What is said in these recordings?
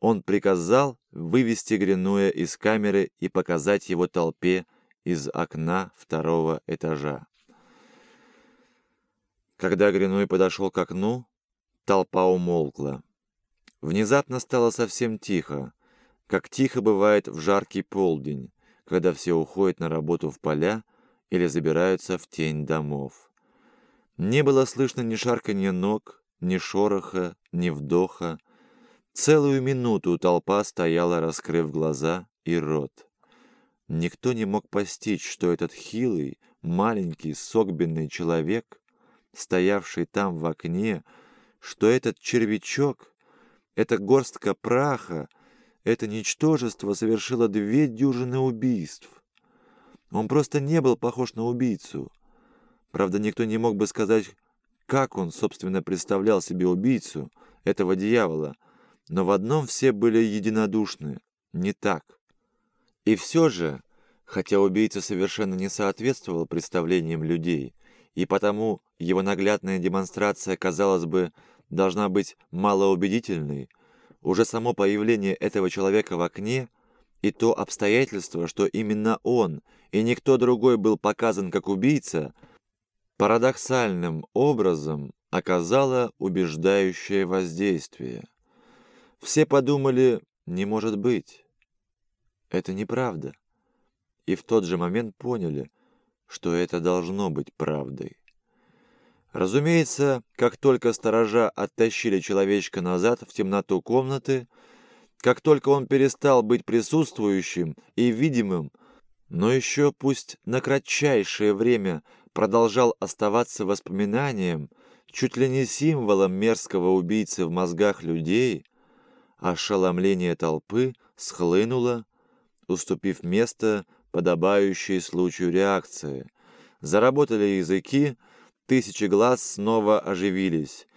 он приказал вывести Гринуя из камеры и показать его толпе из окна второго этажа. Когда Гринуй подошел к окну, толпа умолкла. Внезапно стало совсем тихо, как тихо бывает в жаркий полдень, когда все уходят на работу в поля или забираются в тень домов. Не было слышно ни шарканья ног, ни шороха, ни вдоха. Целую минуту толпа стояла, раскрыв глаза и рот. Никто не мог постичь, что этот хилый, маленький, согбенный человек, стоявший там в окне, что этот червячок, эта горстка праха, это ничтожество совершило две дюжины убийств. Он просто не был похож на убийцу. Правда, никто не мог бы сказать, как он, собственно, представлял себе убийцу, этого дьявола. Но в одном все были единодушны. Не так. И все же, хотя убийца совершенно не соответствовал представлениям людей, и потому его наглядная демонстрация, казалось бы, должна быть малоубедительной, уже само появление этого человека в окне и то обстоятельство, что именно он и никто другой был показан как убийца, парадоксальным образом оказало убеждающее воздействие. Все подумали, не может быть. Это неправда. И в тот же момент поняли, что это должно быть правдой. Разумеется, как только сторожа оттащили человечка назад в темноту комнаты, как только он перестал быть присутствующим и видимым, но еще пусть на кратчайшее время продолжал оставаться воспоминанием, чуть ли не символом мерзкого убийцы в мозгах людей, ошеломление толпы схлынуло, уступив место подобающей случаю реакции. Заработали языки, Тысячи глаз снова оживились.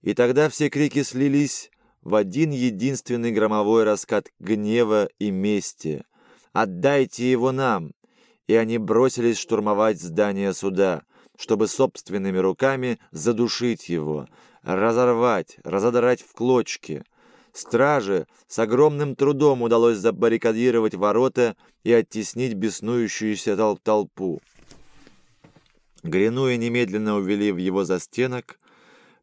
И тогда все крики слились в один единственный громовой раскат гнева и мести. «Отдайте его нам!» И они бросились штурмовать здание суда, чтобы собственными руками задушить его, разорвать, разодрать в клочки. Страже с огромным трудом удалось забаррикадировать ворота и оттеснить беснующуюся толпу. Гринуя немедленно увели в его застенок.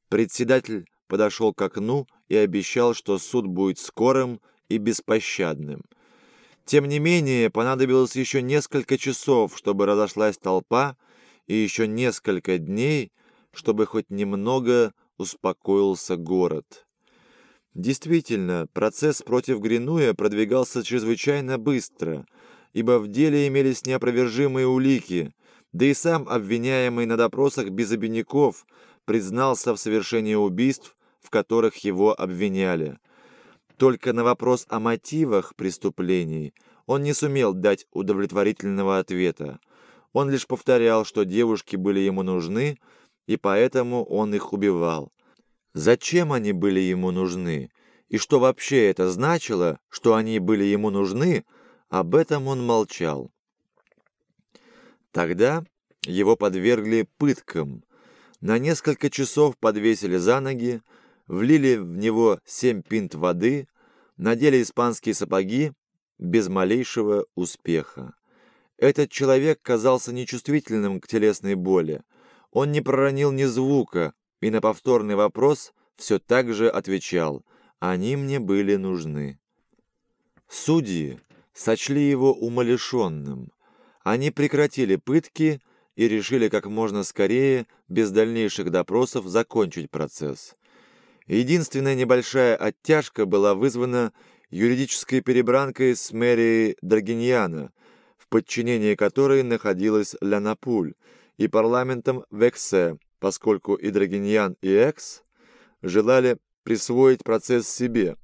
Председатель подошел к окну и обещал, что суд будет скорым и беспощадным. Тем не менее, понадобилось еще несколько часов, чтобы разошлась толпа, и еще несколько дней, чтобы хоть немного успокоился город. Действительно, процесс против Гринуя продвигался чрезвычайно быстро, ибо в деле имелись неопровержимые улики, да и сам обвиняемый на допросах без обиняков признался в совершении убийств, в которых его обвиняли. Только на вопрос о мотивах преступлений он не сумел дать удовлетворительного ответа. Он лишь повторял, что девушки были ему нужны, и поэтому он их убивал. Зачем они были ему нужны? И что вообще это значило, что они были ему нужны, об этом он молчал. Тогда его подвергли пыткам. На несколько часов подвесили за ноги, влили в него семь пинт воды, надели испанские сапоги без малейшего успеха. Этот человек казался нечувствительным к телесной боли. Он не проронил ни звука и на повторный вопрос все так же отвечал «Они мне были нужны». Судьи сочли его умалишенным. Они прекратили пытки и решили как можно скорее, без дальнейших допросов, закончить процесс. Единственная небольшая оттяжка была вызвана юридической перебранкой с мэрией Драгиньяна, в подчинении которой находилась Лянапуль, и парламентом Вексе, поскольку и Драгиньян, и Экс желали присвоить процесс себе.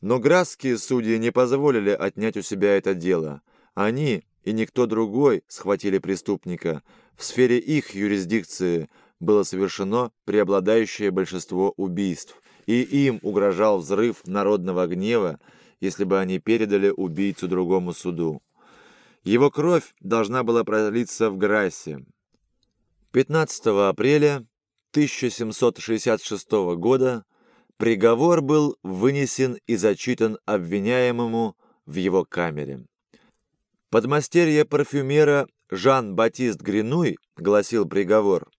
Но грасские судьи не позволили отнять у себя это дело. Они, и никто другой схватили преступника. В сфере их юрисдикции было совершено преобладающее большинство убийств, и им угрожал взрыв народного гнева, если бы они передали убийцу другому суду. Его кровь должна была пролиться в Грассе. 15 апреля 1766 года приговор был вынесен и зачитан обвиняемому в его камере. Подмастерье парфюмера Жан-Батист Гринуй, гласил приговор,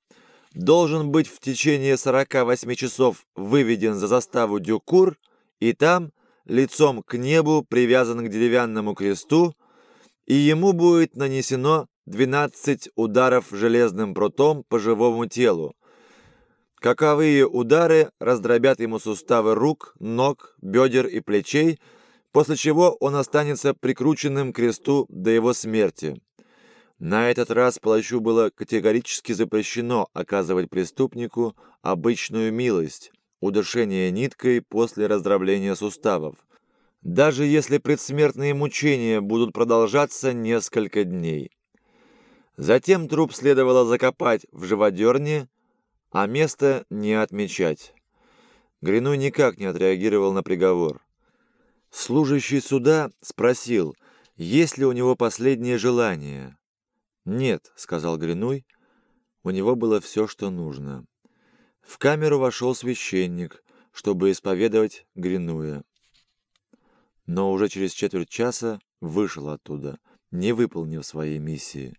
должен быть в течение 48 часов выведен за заставу Дюкур и там, лицом к небу, привязан к деревянному кресту, и ему будет нанесено 12 ударов железным прутом по живому телу. Каковые удары раздробят ему суставы рук, ног, бедер и плечей, после чего он останется прикрученным к кресту до его смерти. На этот раз плащу было категорически запрещено оказывать преступнику обычную милость, удушение ниткой после раздробления суставов, даже если предсмертные мучения будут продолжаться несколько дней. Затем труп следовало закопать в живодерне, а место не отмечать. Гринуй никак не отреагировал на приговор. Служащий суда спросил, есть ли у него последнее желание. «Нет», — сказал Гринуй, — у него было все, что нужно. В камеру вошел священник, чтобы исповедовать Гринуя. Но уже через четверть часа вышел оттуда, не выполнив своей миссии.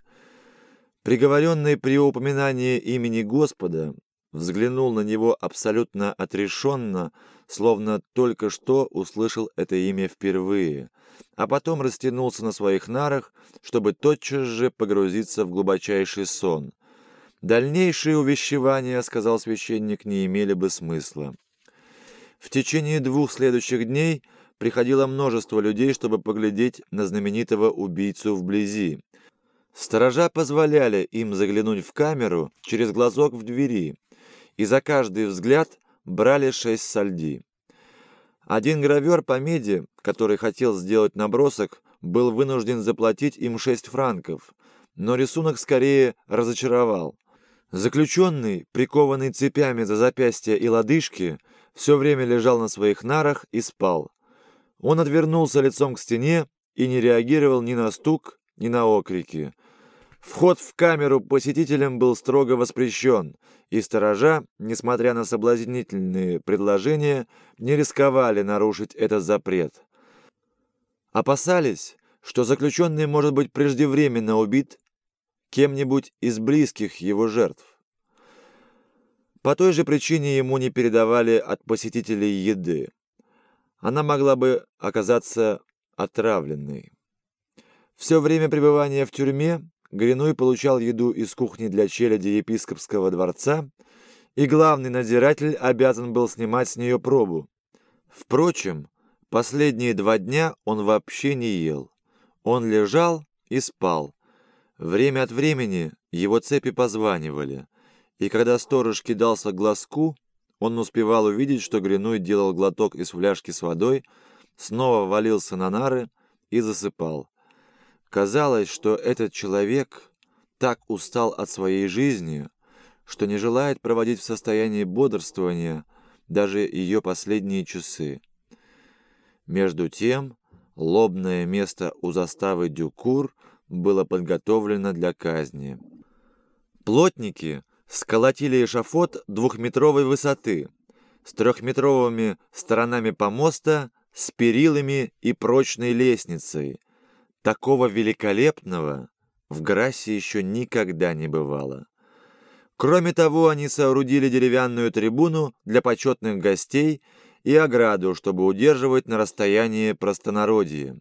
Приговоренный при упоминании имени Господа взглянул на него абсолютно отрешенно, словно только что услышал это имя впервые — а потом растянулся на своих нарах, чтобы тотчас же погрузиться в глубочайший сон. Дальнейшие увещевания, сказал священник, не имели бы смысла. В течение двух следующих дней приходило множество людей, чтобы поглядеть на знаменитого убийцу вблизи. Сторожа позволяли им заглянуть в камеру через глазок в двери, и за каждый взгляд брали шесть сальди. Один гравер по меди, который хотел сделать набросок, был вынужден заплатить им 6 франков, но рисунок скорее разочаровал. Заключенный, прикованный цепями за запястья и лодыжки, все время лежал на своих нарах и спал. Он отвернулся лицом к стене и не реагировал ни на стук, ни на окрики. Вход в камеру посетителям был строго воспрещен, и сторожа, несмотря на соблазнительные предложения, не рисковали нарушить этот запрет. Опасались, что заключенный может быть преждевременно убит кем-нибудь из близких его жертв. По той же причине ему не передавали от посетителей еды. Она могла бы оказаться отравленной. Все время пребывания в тюрьме Гринуй получал еду из кухни для челяди епископского дворца, и главный надзиратель обязан был снимать с нее пробу. Впрочем, последние два дня он вообще не ел. Он лежал и спал. Время от времени его цепи позванивали, и когда сторож кидался глазку, он успевал увидеть, что Гринуй делал глоток из фляжки с водой, снова валился на нары и засыпал. Казалось, что этот человек так устал от своей жизни, что не желает проводить в состоянии бодрствования даже ее последние часы. Между тем, лобное место у заставы Дюкур было подготовлено для казни. Плотники сколотили эшафот двухметровой высоты с трехметровыми сторонами помоста, с перилами и прочной лестницей, Такого великолепного в Грассе еще никогда не бывало. Кроме того, они соорудили деревянную трибуну для почетных гостей и ограду, чтобы удерживать на расстоянии простонародье.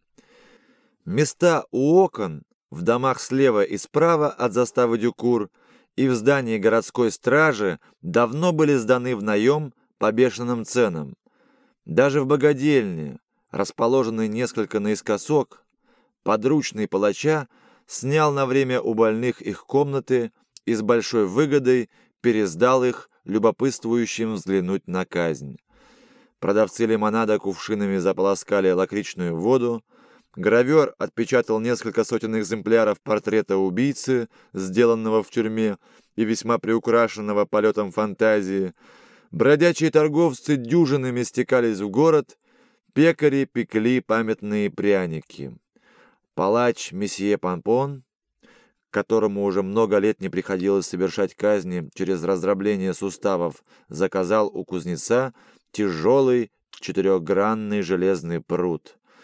Места у окон в домах слева и справа от заставы Дюкур и в здании городской стражи давно были сданы в наем по бешеным ценам. Даже в богадельне, расположенной несколько наискосок, Подручный палача снял на время у больных их комнаты и с большой выгодой пересдал их любопытствующим взглянуть на казнь. Продавцы лимонада кувшинами заполоскали лакричную воду, гравер отпечатал несколько сотен экземпляров портрета убийцы, сделанного в тюрьме и весьма приукрашенного полетом фантазии, бродячие торговцы дюжинами стекались в город, пекари пекли памятные пряники. Палач месье Пампон, которому уже много лет не приходилось совершать казни через раздробление суставов, заказал у кузнеца тяжелый четырехгранный железный пруд,